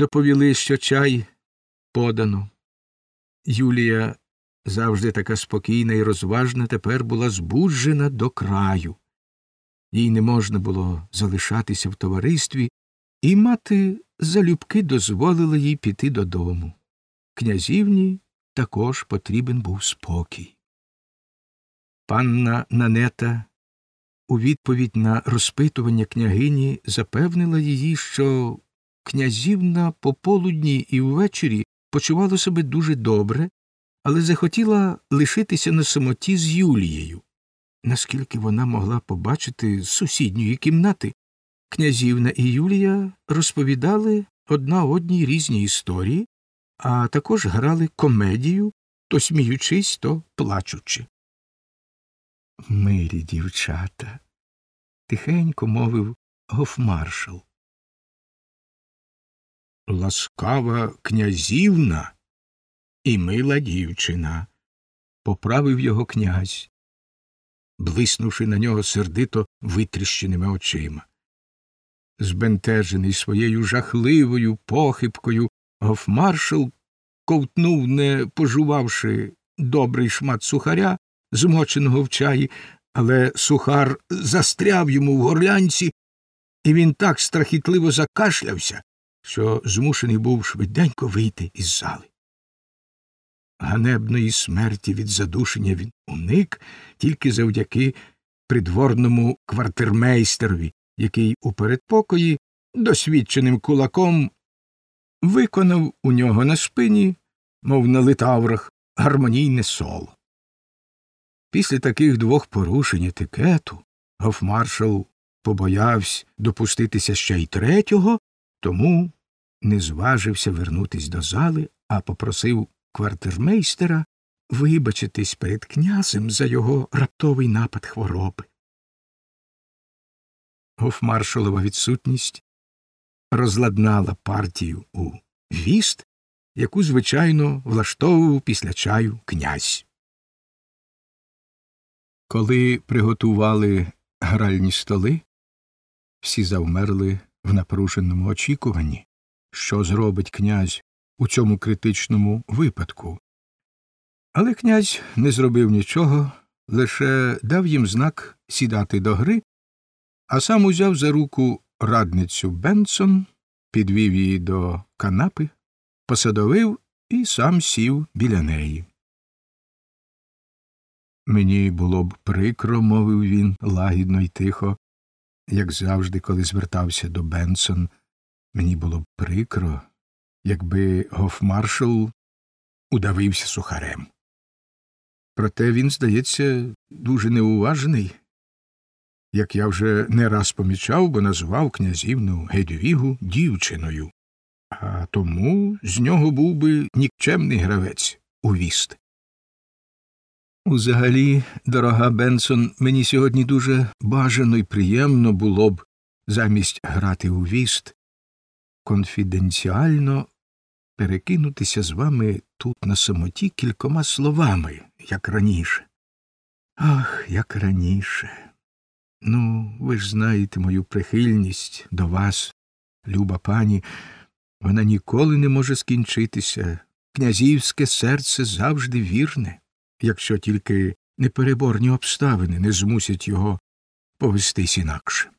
доповіли, що чай подано. Юлія, завжди така спокійна і розважна, тепер була збуджена до краю. Їй не можна було залишатися в товаристві, і мати залюбки дозволила їй піти додому. Князівні також потрібен був спокій. Панна Нанета у відповідь на розпитування княгині запевнила її, що князівна пополудні і ввечері почувала себе дуже добре, але захотіла лишитися на самоті з Юлією. Наскільки вона могла побачити з сусідньої кімнати, князівна і Юлія розповідали одна одній різні історії, а також грали комедію, то сміючись, то плачучи. Мирі дівчата, тихенько мовив гофмаршал. Ласкава князівна і мила дівчина, поправив його князь, блиснувши на нього сердито витріщеними очима. Збентежений своєю жахливою похибкою, гофмаршал ковтнув, не пожувавши добрий шмат сухаря, змоченого в чаї, але сухар застряв йому в горлянці, і він так страхітливо закашлявся, що змушений був швиденько вийти із зали. Ганебної смерті від задушення він уник тільки завдяки придворному квартирмейстерові, який у передпокої досвідченим кулаком виконав у нього на спині, мов на литаврах, гармонійне соло. Після таких двох порушень етикету гофмаршал побоявся допуститися ще й третього, тому не зважився вернутись до зали, а попросив квартирмейстера вибачитись перед князем за його раптовий напад хвороби. Гофмаршалова відсутність розладнала партію у віст, яку, звичайно, влаштовував після чаю князь. Коли приготували гральні столи, всі завмерли в напруженому очікуванні, що зробить князь у цьому критичному випадку. Але князь не зробив нічого, лише дав їм знак сідати до гри, а сам узяв за руку радницю Бенсон, підвів її до канапи, посадовив і сам сів біля неї. Мені було б прикро, мовив він лагідно й тихо, як завжди, коли звертався до Бенсон, мені було б прикро, якби гофмаршал удавився сухарем. Проте він, здається, дуже неуважний, як я вже не раз помічав, бо назвав князівну Гедвігу дівчиною, а тому з нього був би нікчемний гравець у віст. Узагалі, дорога Бенсон, мені сьогодні дуже бажано і приємно було б замість грати у віст, конфіденціально перекинутися з вами тут на самоті кількома словами, як раніше. Ах, як раніше. Ну, ви ж знаєте мою прихильність до вас, люба пані, вона ніколи не може скінчитися. Князівське серце завжди вірне якщо тільки непереборні обставини не змусять його повестись інакше.